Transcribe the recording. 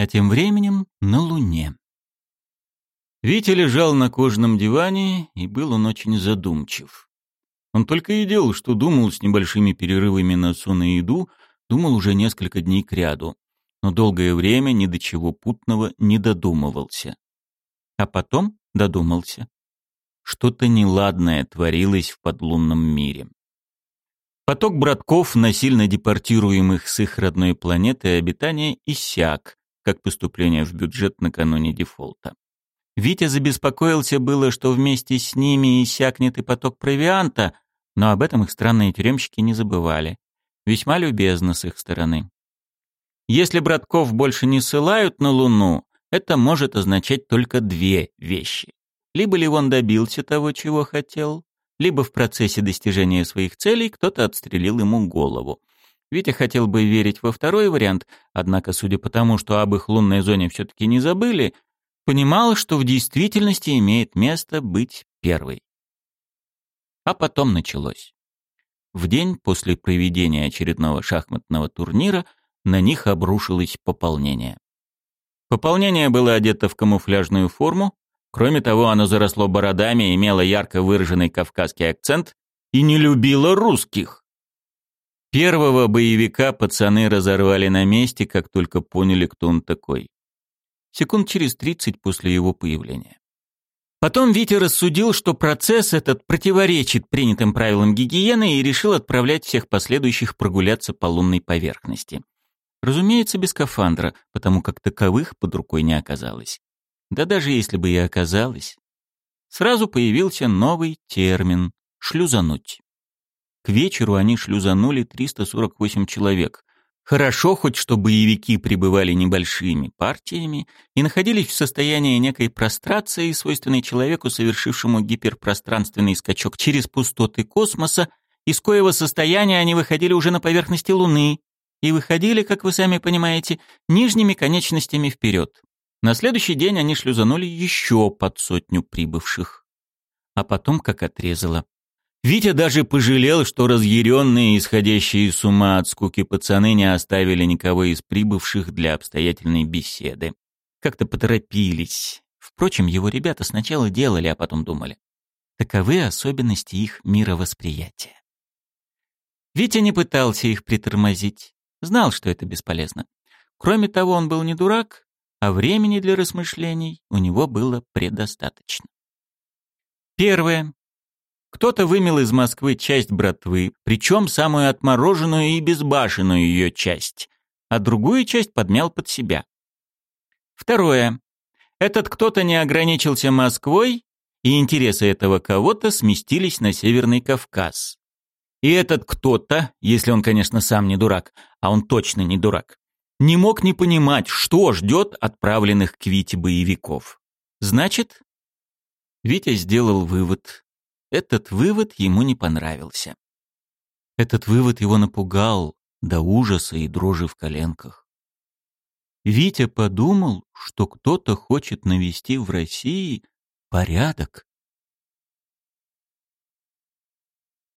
А тем временем на Луне. Витя лежал на кожаном диване, и был он очень задумчив. Он только и делал, что думал с небольшими перерывами на сон и еду, думал уже несколько дней кряду, но долгое время ни до чего путного не додумывался. А потом додумался. Что-то неладное творилось в подлунном мире. Поток братков, насильно депортируемых с их родной планеты обитания, иссяк, как поступление в бюджет накануне дефолта. Витя забеспокоился было, что вместе с ними иссякнет и поток провианта, но об этом их странные тюремщики не забывали. Весьма любезно с их стороны. Если братков больше не ссылают на Луну, это может означать только две вещи. Либо Ливон добился того, чего хотел, либо в процессе достижения своих целей кто-то отстрелил ему голову. Витя хотел бы верить во второй вариант, однако, судя по тому, что об их лунной зоне все-таки не забыли, понимал, что в действительности имеет место быть первой. А потом началось. В день после проведения очередного шахматного турнира на них обрушилось пополнение. Пополнение было одето в камуфляжную форму, кроме того, оно заросло бородами, имело ярко выраженный кавказский акцент и не любило русских. Первого боевика пацаны разорвали на месте, как только поняли, кто он такой. Секунд через тридцать после его появления. Потом Витя рассудил, что процесс этот противоречит принятым правилам гигиены и решил отправлять всех последующих прогуляться по лунной поверхности. Разумеется, без скафандра, потому как таковых под рукой не оказалось. Да даже если бы и оказалось. Сразу появился новый термин — «шлюзануть». К вечеру они шлюзанули 348 человек. Хорошо хоть, что боевики пребывали небольшими партиями и находились в состоянии некой прострации, свойственной человеку, совершившему гиперпространственный скачок через пустоты космоса, из коего состояния они выходили уже на поверхности Луны, и выходили, как вы сами понимаете, нижними конечностями вперед. На следующий день они шлюзанули еще под сотню прибывших. А потом как отрезало. Витя даже пожалел, что разъяренные, исходящие с ума от скуки пацаны не оставили никого из прибывших для обстоятельной беседы. Как-то поторопились. Впрочем, его ребята сначала делали, а потом думали. Таковы особенности их мировосприятия. Витя не пытался их притормозить. Знал, что это бесполезно. Кроме того, он был не дурак, а времени для размышлений у него было предостаточно. Первое. Кто-то вымел из Москвы часть братвы, причем самую отмороженную и безбашенную ее часть, а другую часть подмял под себя. Второе. Этот кто-то не ограничился Москвой, и интересы этого кого-то сместились на Северный Кавказ. И этот кто-то, если он, конечно, сам не дурак, а он точно не дурак, не мог не понимать, что ждет отправленных к Вите боевиков. Значит, Витя сделал вывод. Этот вывод ему не понравился. Этот вывод его напугал до ужаса и дрожи в коленках. Витя подумал, что кто-то хочет навести в России порядок